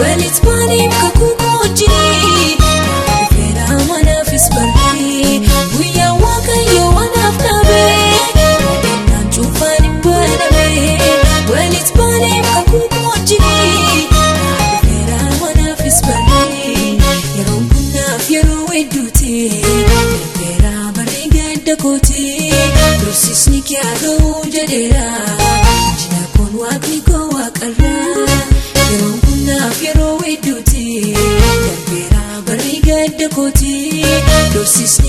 Walitti maaliif kakubojii? Feera manaafis barree guyyaa waaqayyoo wanaaf dhabee. Naan cuunfaan hin baramee. Walitti maaliif kakubojii? Feera manaafis barree yeroo bunnaaf yeroo hedduuti. Feera barree gadda kooti. Dursiisni kee haa ta'uu jedheera. Jina kun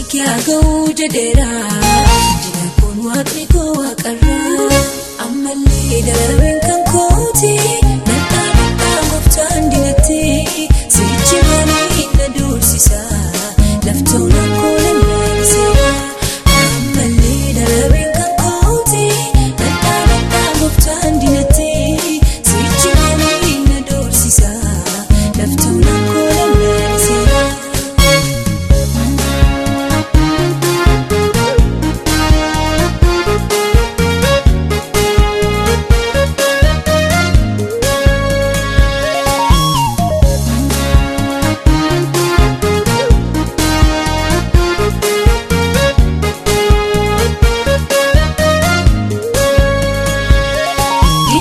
que a gente derá.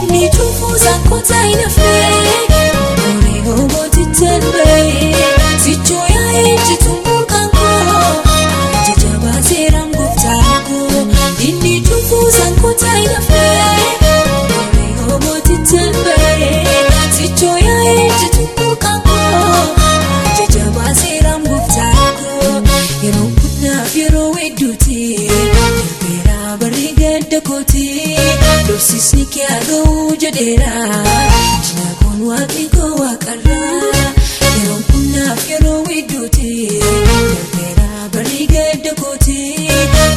你祝福在口在那飞我没有过几天呗只就要一直 jedheera jina kun waaqni koo yeroo humnaaf yeroo barii gadda kooti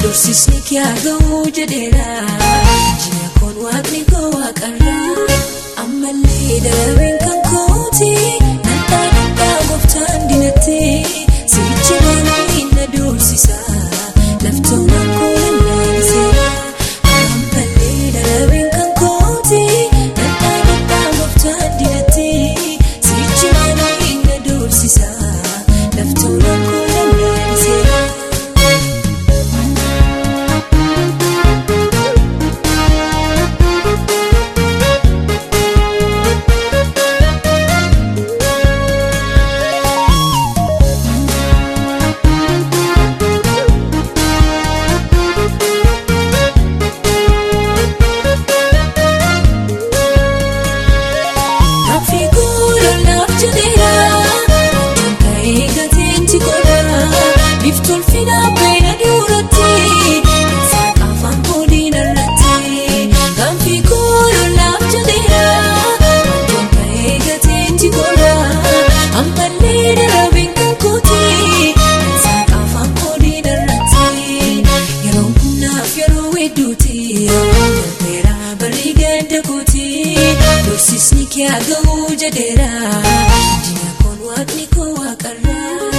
dorsisni jedheera Iftoon fidaa baay'ina duratti Saaka afaan godina irratti Gaanfi koololaaf jabeera Wantoon ta'ee gateen jikola Ammallee darabeen kan kooti Saaka afaan godina irratti Yeroo humnaaf yeroo hedduuti Darbeera barii ganda kooti Doorsisni kee haa ga'uu jedheera Jina koon waaqni koo waaqarraa